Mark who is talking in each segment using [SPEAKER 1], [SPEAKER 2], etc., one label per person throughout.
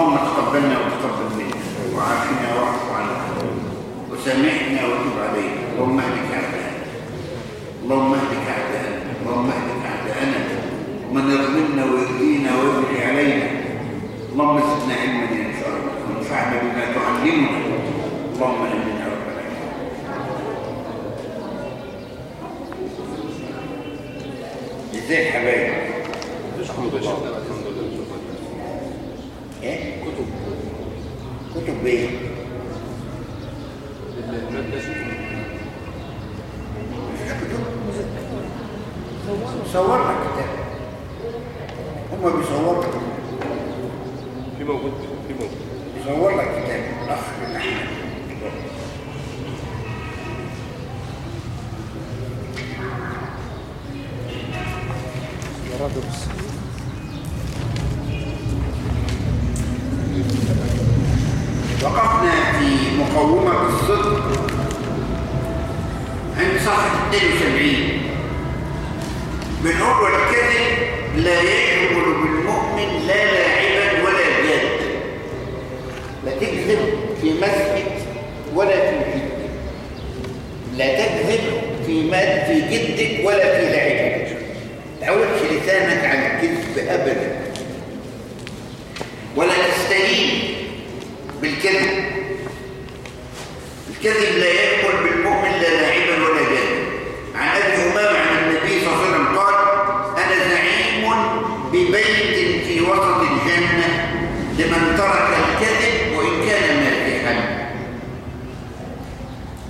[SPEAKER 1] اللهم تقبلنا وتقبل منا وعافنا واعف عنا. وسامحنا وتب علينا. اللهم اهلك أعداءنا. اللهم اهلك أعداءنا. اللهم اهلك أعداءنا. ومن يظلمنا ويؤذينا ويبغي علينا. اللهم زدنا علما ينفعنا وانفعنا بما تعلمنا. اللهم آمين يا رب العالمين. إزاي يا حبايبي
[SPEAKER 2] الحمد لله الحمد لله شكرا
[SPEAKER 1] إيه
[SPEAKER 2] كتب
[SPEAKER 1] إيه
[SPEAKER 2] المادة
[SPEAKER 1] صور لك كتاب. هم بيصوروا.
[SPEAKER 2] في موجود في موجود.
[SPEAKER 1] بيصور لك كتاب الاخ أحمد. وقفنا مقومة الصدق عند صفحة 72 بنقول والكذب لا يشمل بالمؤمن لا لاعبا ولا جاد. لا تكذب في مسجد ولا في جد لا تكذب في في جدك ولا في لعبك. تعودش لسانك على الكذب ابدا ولا تستهين بالكذب الكذب لا يدخل بالمؤمن لا لاعبا ولا جادا عن أبي أمامة عن النبي صلى الله عليه وسلم قال أنا زعيم ببيت في وسط الجنة لمن ترك الكذب وان كان مازحا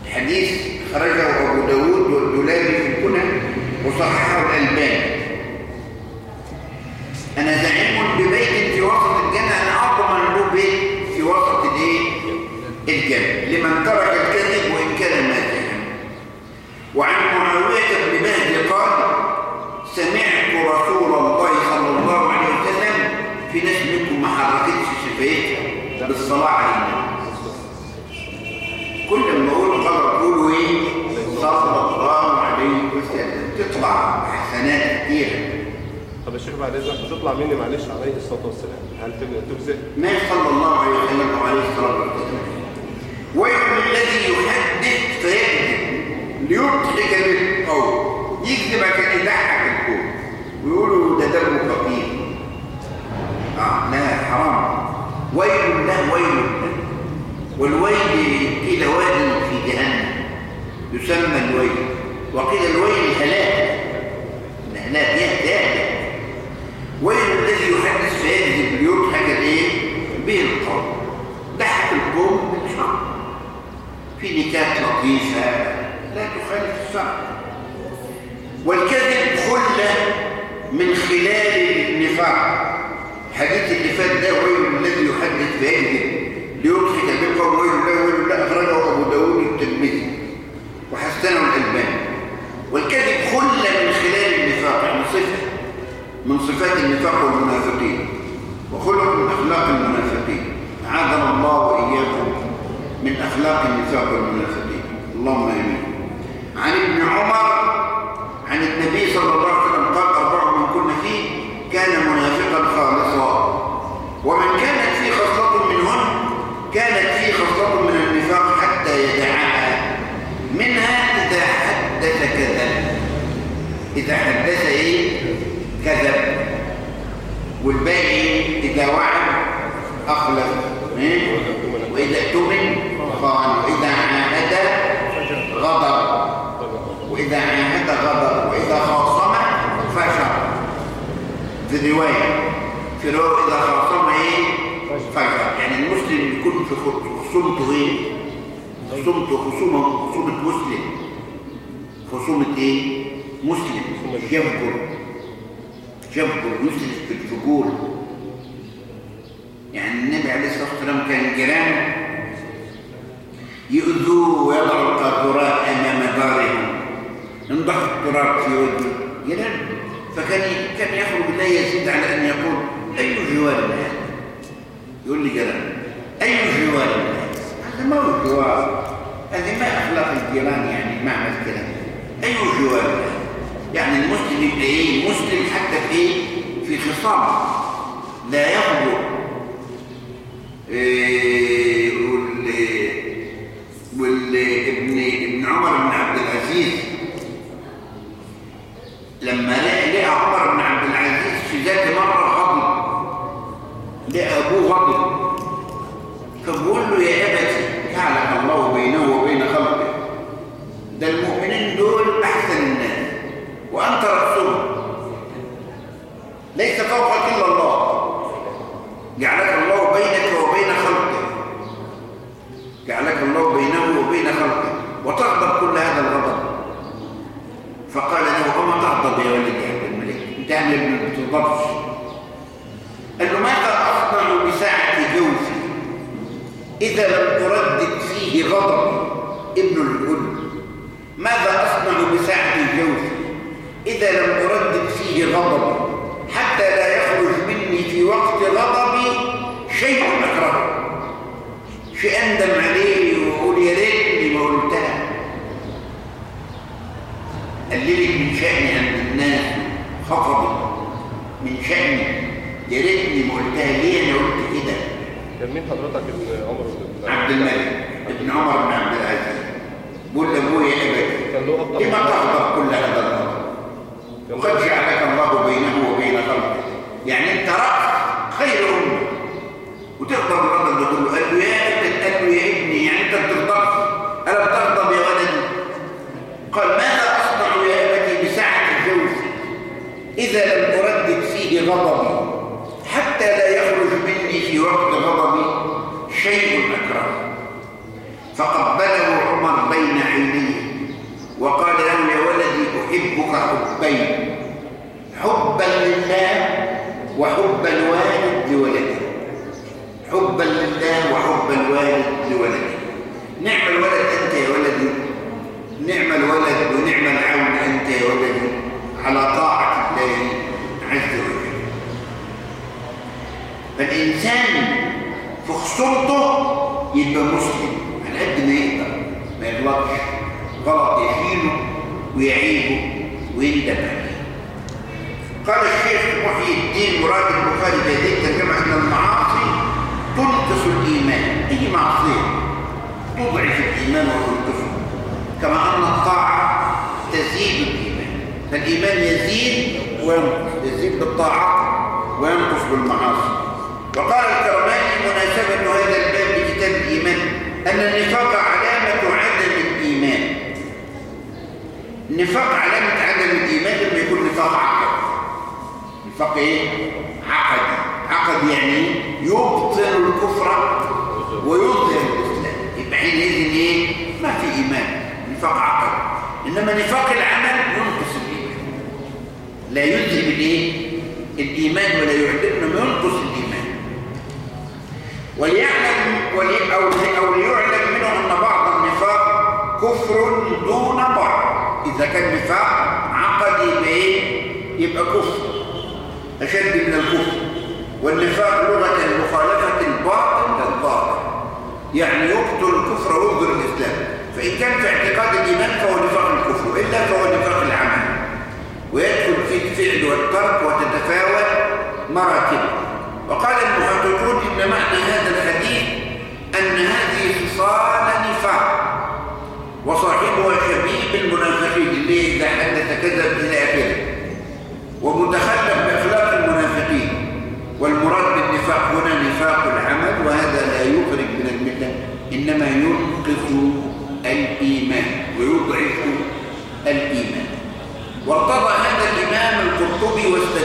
[SPEAKER 1] الحديث خرجه ابو داود والدولابي في الكنى وصححه الالباني أنا زعيم ببيت في وسط الجنه أنا اضمن له بيت في وسط الايه الجنه لمن ترك الكذب وإن كان مازحا وعن معاوية بن مهدي قال سمعت رسول الله صلى الله عليه وسلم في ناس منكم ما حركتش شفايفها بالصلاة على النبي. كل ما أقول غلط قولوا إيه؟ صلى الله عليه وسلم. تطلع حسنات كثيرة.
[SPEAKER 2] طب يا شيخ بعد إذنك بتطلع مني معلش عليه الصلاة والسلام. هل تجزئ؟
[SPEAKER 1] ما صلى الله عليه وسلم وعليه الصلاة والسلام. ويل الذي يحدث فيكذب ليضحك بالقول؟ يكذب عشان يضحك الكون ويقولوا ده دمه خفيف. آه لا حرام. ويل له ويل والويل قيل واد في جهنم. يسمى الويل. وقيل الويل هلاك. في نكات لطيفه لا تخالف الشرع. والكذب خله من خلال النفاق. الحديث اللي فات ده ويل الذي يحدث فيكذب ليضحك به القوم ويل له ويل له أخرجه أبو داوود الترمذي وحسنه الألباني. والكذب خله من خلال النفاق يعني صفة من صفات النفاق والمنافقين وخلق من أخلاق المنافقين أعاذنا الله وإياكم من أخلاق النفاق والمنافقين اللهم آمين. عن ابن عمر عن النبي صلى الله عليه وسلم قال أربع من كنا فيه كان منافقا خالصا. ومن كانت فيه خصلة منهن كانت فيه خصلة من النفاق حتى يدعها. منها إذا حدث كذب. إذا حدث إيه؟ كذب. والباقي إذا وعد أخلف إيه؟ وإذا اؤتمن خان وإذا عاهد غضب وإذا عاهد غضب وإذا خاصم فشر في رواية في رواية إذا خاصم إيه؟ فشر يعني المسلم يكون في خصومته إيه خصومته خصومة خصومة مسلم. خصومة إيه؟ مسلم. يفجر يفجر يسرف بالفجور يعني النبي عليه الصلاة والسلام كان جيرانه يؤذوه ويضعوا القاذورات أمام دارهم. ينضح التراب في وجهه جيران فكان كان يخرج لا يزيد على أن يقول أي جوال هذا يقول لي كلام أي جوال هذا ما هو جوال هذه ما أخلاق الجيران يعني معنى الكلام أي جوال يعني المسلم يبقى إيه؟ المسلم حتى في إيه في خصام لا يخرج. إيه والابن ابن عمر بن عبد العزيز لما لقى يغدر لأبوه غضب. فبقول له يا أبتي جعلك الله بينه وبين خلقه ده المؤمنين دول أحسن الناس وأنت رأسهم. ليس فوقك إلا الله. جعلك الله بينك وبين خلقه. جعلك الله بينه وبين خلقه. وتغضب كل هذا الغضب. فقال له أما تغضب يا ولدي؟ ابن ما بتغضبش قال له ماذا أصنع بساعة جوفي إذا لم أردد فيه غضب ابن الكل ماذا أصنع بساعة جوفي إذا لم أردد فيه غضب. حتى لا يخرج مني في وقت غضبي شيء أكرهه شيء أندم عليه وأقول يا ريتني ما قلتها. قللت من الناس خفضت من شأني يا ريتني ما قلتها ليه أنا قلت كده.
[SPEAKER 2] كان مين حضرتك؟ ابن عمر بن
[SPEAKER 1] عبد الملك. ابن عمر بن عبد العزيز. بقول لأبويا ابدا
[SPEAKER 2] كان له
[SPEAKER 1] لما تغضب إذا لم أردد فيه غضبي حتى لا يخرج مني في وقت غضبي شيء اكرهه فقبله عمر بين عينيه وقال له يا ولدي أحبك حبين حبا لله وحب الوالد لولده. حبا لله وحب الوالد لولده. نعم الولد أنت يا ولدي. نعم الولد ونعم العون أنت يا ولدي. على طاعة فالإنسان في خسرته يبقى مسلم على قد ما يقدر ما يغلطش غلط يشيله ويعيبه ويندم عليه. قال الشيخ محي الدين مراد البخاري في هذه الترجمة أن المعاصي تنقص الإيمان. أي معصية؟ تضعف الإيمان وتنقصه كما أن الطاعة تزيد الإيمان. فالإيمان يزيد وينقص يزيد بالطاعة وينقص بالمعاصي. وقال الكرماني مناسبة هذا الباب لكتاب الإيمان أن النفاق علامة عدم الإيمان. النفاق علامة عدم الإيمان لما يكون نفاق عقد نفاق إيه؟ عقد عقد يعني يبطل الكفر ويظهر الإسلام. يبقى حينئذ إيه؟ ما في إيمان. نفاق عقد إنما نفاق العمل ينقص الإيمان. لا يذهب الإيه؟ الإيمان ولا الإيمان وليعلم ولي أو أو ليعلم منه أن بعض النفاق كفر دون بعض. إذا كان نفاق عقدي يبقى إيه؟ يبقى كفر أشد من الكفر. والنفاق لغة مخالفة الباطل للباطل. يعني يقتل الكفر ويظهر الإسلام. فإن كان في اعتقاد الإيمان فهو نفاق الكفر إلا فهو نفاق العمل. ويدخل فيه الفعل والترك وتتفاوت مراتب. وقال المحققون معنى هذا الحديث أن هذه خصال نفاق وصاحبها شبيب المنافقين ليه؟ إذا حدث كذب إلى آخره. ومتخلف بأخلاق المنافقين. والمراد بالنفاق هنا نفاق العمل وهذا لا يخرج من الملة إنما ينقذ الإيمان ويضعف الإيمان. وارتضى هذا الإمام القرطبي والسلام